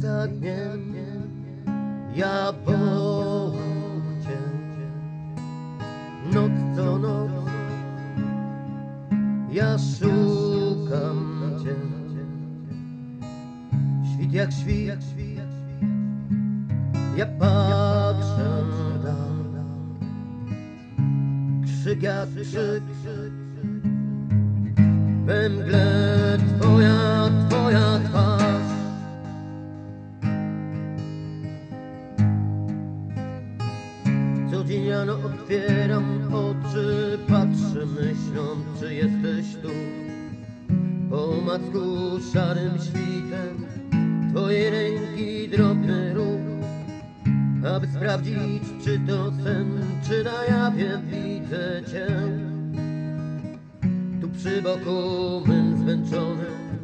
Za dniem. Ja wołam Cię. Noc co noc. Ja szukam Cię. Świt jak świt. Ja patrzę tam Krzyk jak krzyk. We mgle Dzień rano otwieram oczy Patrzę myśląc, czy jesteś tu. Po macku szarym świtem Twojej ręki drobny ruch. Aby sprawdzić, czy to sen, czy na jawie widzę Cię. Tu przy boku mym zmęczonym,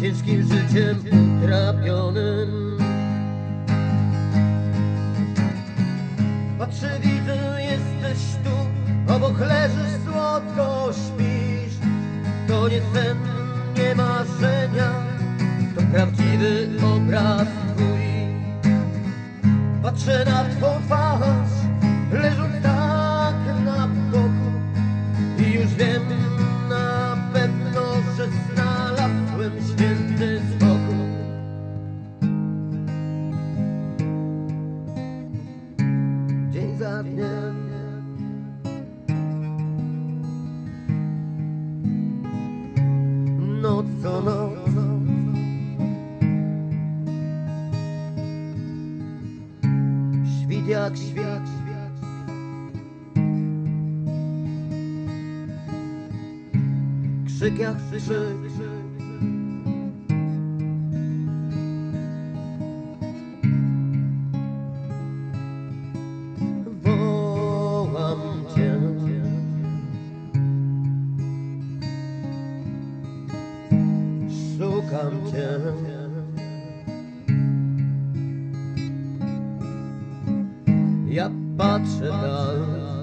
ciężkim życiem utrapionym. Widzę, jesteś tu, obok leżysz, słodko śpisz. To nie sen, nie marzenia, to prawdziwy obraz twój. Patrzę na twą twarz, Noc co noc. Świt jak świat. Krzyk jak krzyk. Szukam Cię. Ja patrzę tam.